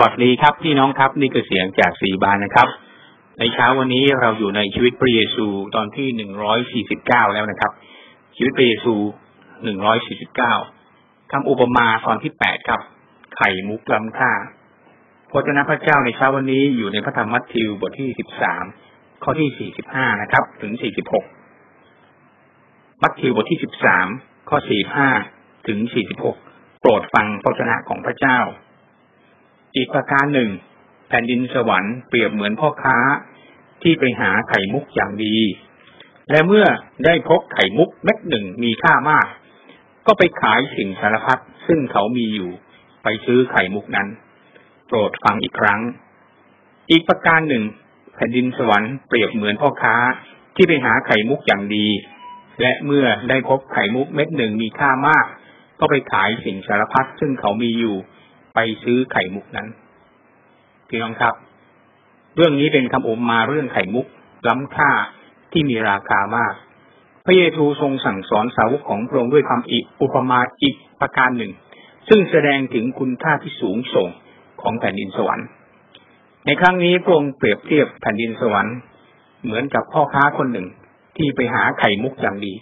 วัสดีครับพี่น้องครับนี่คือเสียงจากสีบานนะครับ ในเช้าวันนี้เราอยู่ในชีวิตพระเยซูตอนที่หนึ่งร้อยสี่สิบเก้าแล้วนะครับ ชีวิตพระเยซูหนึ่งร้อยสี่สิบเก้าคำอุปมาตอนที่แปดครับ ไข่มุกล้ำค่าพระเจ้าพระเจ้าในเช้าวันนี้อยู่ในพระธรรมมัทธิวบทที่สิบสามข้อที่สี่สิบห้านะครับ ถึงสี่สิบหกมัทธิวบทที่สิบสามข้อสี่ห้าถึงสี่สิบหกโปรดฟังพระเจ้าของพระเจ้า อีกประการหนึ่ง แผ่นดินสวรรค์เปรียบเหมือนพ่อค้าที่ไปหาไข่มุกอย่างดี และเมื่อได้พบไข่มุกเม็ดหนึ่งมีค่ามาก ก็ไปขายสิ่งสารพัดซึ่งเขามีอยู่ ไปซื้อไข่มุกนั้น โปรดฟังอีกครั้ง อีกประการหนึ่ง แผ่นดินสวรรค์เปรียบเหมือนพ่อค้าที่ไปหาไข่มุกอย่างดี และเมื่อได้พบไข่มุกเม็ดหนึ่งมีค่ามาก ก็ไปขายสิ่งสารพัดซึ่งเขามีอยู่ ไปซื้อไข่มุกนั้นพี่น้องครับ เรื่องนี้เป็นคำอุปมาเรื่องไข่มุกล้ำค่าที่มีราคามาก พระเยซูทรงสั่งสอนสาวกของพระองค์ด้วยคำอีกอุปมาอีกประการหนึ่ง ซึ่งแสดงถึงคุณค่าที่สูงส่งของแผ่นดินสวรรค์ ในครั้งนี้พระองค์เปรียบเทียบแผ่นดินสวรรค์ เหมือนกับพ่อค้าคนหนึ่งที่ไปหาไข่มุกอย่างดี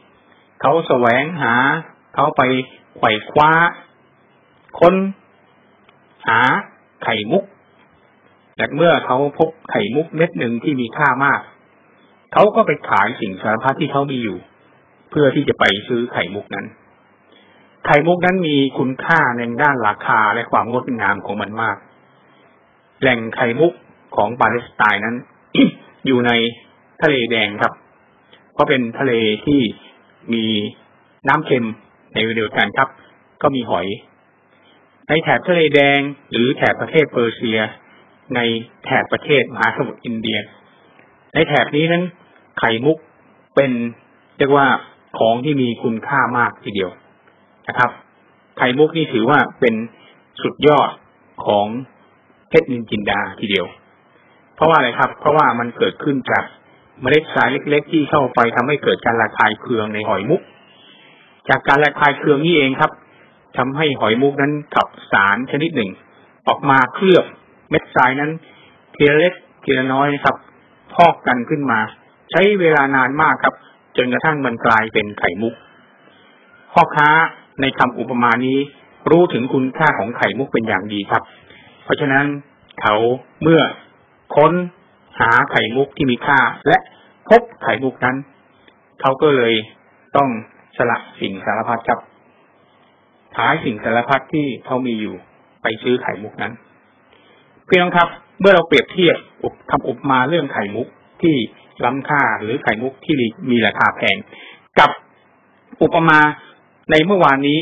เขาแสวงหา เขาไปไขว่คว้า คน หาไข่มุกแต่เมื่อเขาพบไข่มุกเม็ดหนึ่งที่มีค่ามาก เขาก็ไปขายสิ่งสารพัดที่เขามีอยู่ เพื่อที่จะไปซื้อไข่มุกนั้น ไข่มุกนั้นมีคุณค่าในด้านราคาและความงดงามของมันมาก แหล่งไข่มุกของปาเลสไตน์นั้น อยู่ในทะเลแดงครับ เพราะเป็นทะเลที่มีน้ำเค็มในเดียวกันครับ ก็มีหอย ในแถบทะเลแดงหรือแถบประเทศเปอร์เซีย ในแถบประเทศมหาสมุทรอินเดีย ในแถบนี้นั้น ไข่มุกเป็นเรียกว่าของที่มีคุณค่ามากทีเดียวนะครับ ไข่มุกนี่ถือว่าเป็นสุดยอดของเพชรนินจินดาทีเดียว เพราะว่าอะไรครับ เพราะว่ามันเกิดขึ้นจากเมล็ดสายเล็ก ๆ ที่เข้าไปทำให้เกิดการระคายเคืองในหอยมุก จากการระคายเคืองนี่เองครับ ทำให้หอยมุกนั้นขับสารชนิดหนึ่ง ออกมาเคลือบเม็ดทรายนั้นทีละเล็กทีละน้อยนะครับ พอกกันขึ้นมา ใช้เวลานานมากครับ จนกระทั่งมันกลายเป็นไข่มุกพ่อค้าในคำอุปมานี้รู้ถึงคุณค่าของไข่มุกเป็นอย่างดีครับ เพราะฉะนั้นเขาเมื่อค้นหาไข่มุกที่มีค่า และพบไข่มุกนั้น เขาก็เลยต้องสละสิ่งสารพัดครับ ขายสิ่งสารพัดที่เขามีอยู่ไปซื้อไข่มุกนั้นเพียงครับ เมื่อเราเปรียบเทียบคำอุปมาเรื่องไข่มุกที่ล้ำค่าหรือไข่มุกที่มีราคาแพงกับอุปมาในเมื่อวานนี้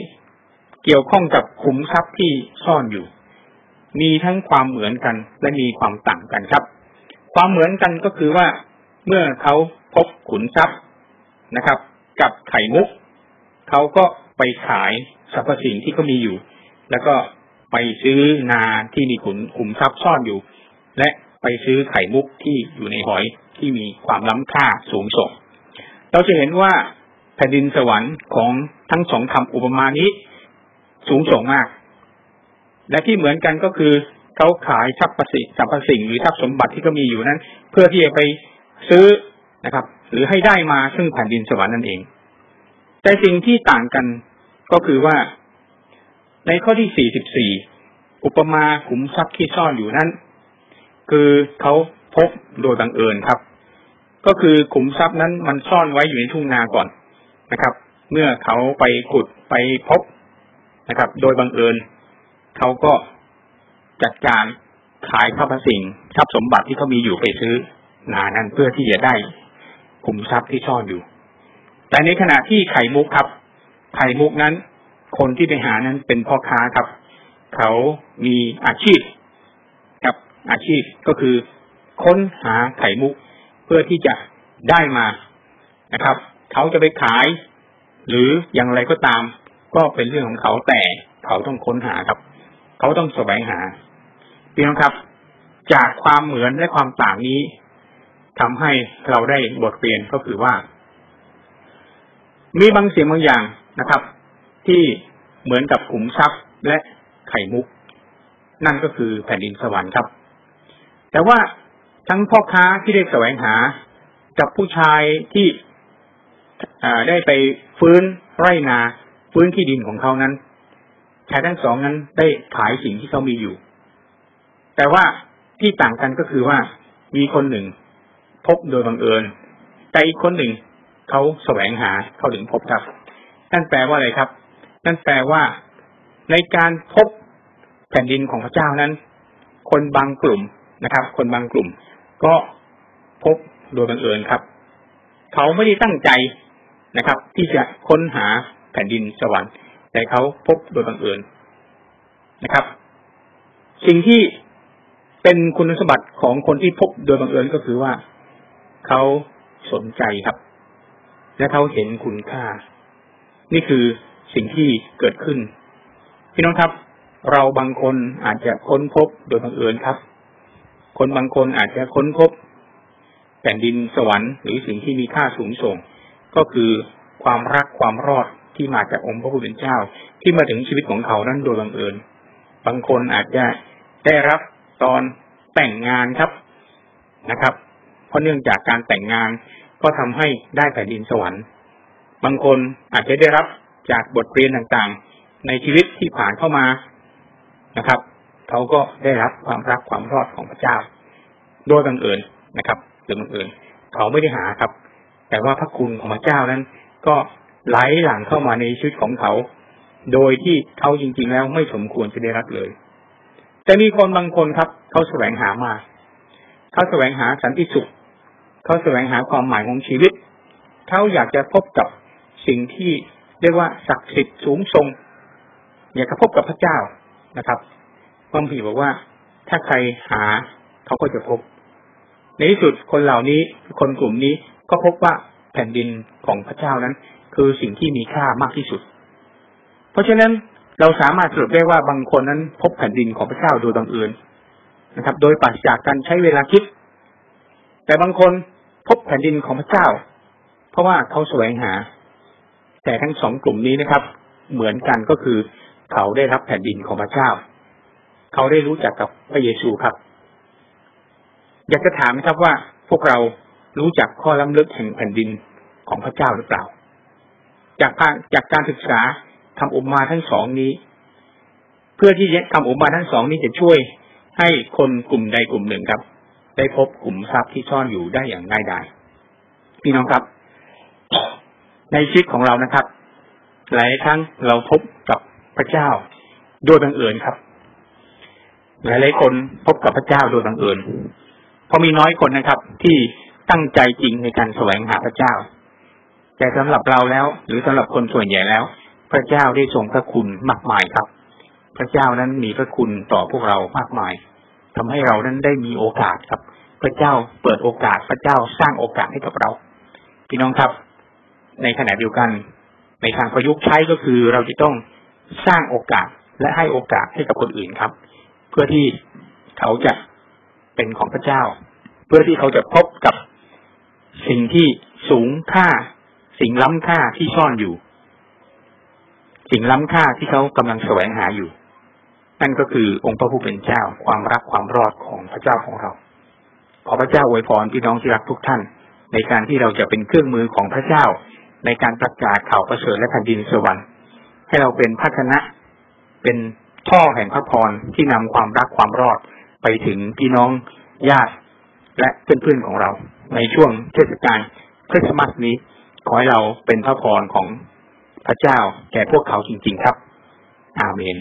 เกี่ยวข้องกับขุมทรัพย์ที่ซ่อนอยู่ มีทั้งความเหมือนกันและมีความต่างกันครับ ความเหมือนกันก็คือว่าเมื่อเขาพบขุนทรัพย์นะครับ กับไข่มุก เขาก็ ไปขายสรรพสิ่งที่เขามีอยู่ แล้วก็ไปซื้อนาที่มีขุนขุมทรัพย์ซ่อนอยู่ และไปซื้อไข่มุกที่อยู่ในหอยที่มีความล้ำค่าสูงส่ง เราจะเห็นว่าแผ่นดินสวรรค์ของทั้งสองคำอุปมานี้สูงส่งมาก และที่เหมือนกันก็คือเขาขายทรัพย์สินสรรพสิ่งหรือทรัพย์สมบัติที่เขามีอยู่นั้น เพื่อที่จะไปซื้อนะครับ หรือให้ได้มาซึ่งแผ่นดินสวรรค์นั่นเอง แต่สิ่งที่ต่างกันก็คือว่า ในข้อที่44อุปมาขุมทรัพย์ที่ซ่อนอยู่นั้น คือเขาพบโดยบังเอิญครับ ก็คือขุมทรัพย์นั้นมันซ่อนไว้อยู่ในทุ่งนาก่อนนะครับ เมื่อเขาไปขุดไปพบนะครับ โดยบังเอิญเขาก็จัดการขายทรัพย์สิ่งทรัพย์สมบัติที่เขามีอยู่ไปซื้อนานั้นเพื่อที่จะได้ขุมทรัพย์ที่ซ่อนอยู่ แต่ในขณะที่ไข่มุกครับ ไข่มุกนั้น คนที่ไปหานั้นเป็นพ่อค้าครับ เขามีอาชีพกับอาชีพก็คือค้นหาไข่มุกเพื่อที่จะได้มานะครับ เขาจะไปขาย หรืออย่างไรก็ตาม ก็เป็นเรื่องของเขาแต่เขาต้องค้นหาครับ เขาต้องแสวงหาพี่น้องครับ จากความเหมือนและความต่างนี้ทำให้เราได้บทเรียนก็คือว่า มีบางเสียงบางอย่างนะครับ ที่เหมือนกับขุมทรัพย์และไข่มุก นั่นก็คือแผ่นดินสวรรค์ครับ แต่ว่าทั้งพ่อค้าที่ได้แสวงหากับผู้ชายที่ได้ไปฟื้นไร่นาฟื้นที่ดินของเขานั้นชายทั้งสองนั้นได้ขายสิ่งที่เขามีอยู่ แต่ว่าที่ต่างกันก็คือว่ามีคนหนึ่งพบโดยบังเอิญ แต่อีกคนหนึ่ง เขาแสวงหาเขาถึงพบครับ นั่นแปลว่าอะไรครับ นั่นแปลว่า ในการพบแผ่นดินของพระเจ้านั้น คนบางกลุ่มนะครับ คนบางกลุ่ม ก็พบโดยบังเอิญครับ เขาไม่ได้ตั้งใจนะครับ ที่จะค้นหาแผ่นดินสวรรค์ แต่เขาพบโดยบังเอิญนะครับ สิ่งที่เป็นคุณสมบัติของคนที่พบโดยบังเอิญก็คือว่า เขาสนใจครับ และเขาเห็นคุณค่า นี่คือสิ่งที่เกิดขึ้น พี่น้องครับ เราบางคนอาจจะค้นพบโดยบังเอิญครับ คนบางคนอาจจะค้นพบ แผ่นดินสวรรค์หรือสิ่งที่มีค่าสูงส่ง ก็คือความรักความรอดที่มาจากองค์พระผู้เป็นเจ้า ที่มาถึงชีวิตของเขานั้นโดยบังเอิญ บางคนอาจจะได้รับตอนแต่งงานครับนะครับ เพราะเนื่องจากการแต่งงาน ก็ทำให้ได้แผ่นดินสวรรค์ บางคนอาจจะได้รับจากบทเรียนต่างๆ ในชีวิตที่ผ่านเข้ามานะครับเขาก็ได้รับความรักความรอดของพระเจ้า โดยบังเอิญนะครับโดยบังเอิญเขาไม่ได้หาครับ แต่ว่าพระคุณของพระเจ้านั้น ก็ไหลหลั่งเข้ามาในชีวิตของเขา โดยที่เขาจริง ๆ แล้วไม่สมควรจะได้รับเลย แต่มีคนบางคนครับ เขาแสวงหามา เขาแสวงหาสันติสุข เขาแสวงหาความหมายของชีวิต เขาอยากจะพบกับสิ่งที่เรียกว่าศักดิ์สิทธิ์สูงทรงอยากจะพบกับพระเจ้านะครับความผีบอกว่า ถ้าใครหาเขาก็จะพบ ในที่สุดคนเหล่านี้คนกลุ่มนี้ก็พบว่าแผ่นดินของพระเจ้านั้น คือสิ่งที่มีค่ามากที่สุด เพราะฉะนั้นเราสามารถสรุปได้ว่าบางคนนั้นพบแผ่นดินของพระเจ้าโดยบังเอิญนะครับ โดยปราศจากการใช้เวลาคิด แต่บางคน พบแผ่นดินของพระเจ้า เพราะว่าเขาแสวงหา แต่ทั้งสองกลุ่มนี้นะครับ เหมือนกันก็คือ เขาได้รับแผ่นดินของพระเจ้า เขาได้รู้จักกับพระเยซูครับ อยากจะถามนะครับว่าพวกเรารู้จักข้อล้ำลึกแห่งแผ่นดินของพระเจ้าหรือเปล่า จากจากการศึกษาคำอุปมาทั้งสองนี้ เพื่อที่คำอุปมาทั้งสองนี้จะช่วยให้คนกลุ่มใดกลุ่มหนึ่งครับ ได้พบกลุ่มทรัพย์ที่ซ่อนอยู่ได้อย่างง่ายดายพี่น้องครับ ในชีวิตของเรานะครับ หลายครั้งเราพบกับพระเจ้าโดยบังเอิญครับ หลายหลายคนพบกับพระเจ้าโดยบังเอิญเพราะมีน้อยคนนะครับ ที่ตั้งใจจริงในการแสวงหาพระเจ้า แต่สำหรับเราแล้ว หรือสำหรับคนส่วนใหญ่แล้ว พระเจ้าได้ทรงพระคุณมากมายครับ พระเจ้านั้นมีพระคุณต่อพวกเรามากมาย ทำให้เรานั้นได้มีโอกาสครับ พระเจ้าเปิดโอกาสพระเจ้าสร้างโอกาสให้กับเรา พี่น้องครับ ในขณะเดียวกัน ในทางประยุกต์ใช้ก็คือเราจะต้องสร้างโอกาสและให้โอกาสให้กับคนอื่นครับ เพื่อที่เขาจะเป็นของพระเจ้า เพื่อที่เขาจะพบกับสิ่งที่สูงค่า สิ่งล้ำค่าที่ซ่อนอยู่ สิ่งล้ำค่าที่เขากำลังแสวงหาอยู่ นั่นก็คือองค์พระผู้เป็นเจ้าความรักความรอดของพระเจ้าของเรา ขอพระเจ้าอวยพรพี่น้องที่รักทุกท่าน ในการที่เราจะเป็นเครื่องมือของพระเจ้า ในการประกาศข่าวประเสริฐและแผ่นดินสวรรค์ให้เราเป็นพัฒนะ เป็นท่อแห่งพระพรที่นำความรักความรอดไปถึงพี่น้องญาติและเพื่อนๆของเรา ในช่วงเทศกาลคริสต์มาสนี้ขอให้เราเป็นพระพรของพระเจ้าแก่พวกเขาจริง ๆ ครับ อาเมน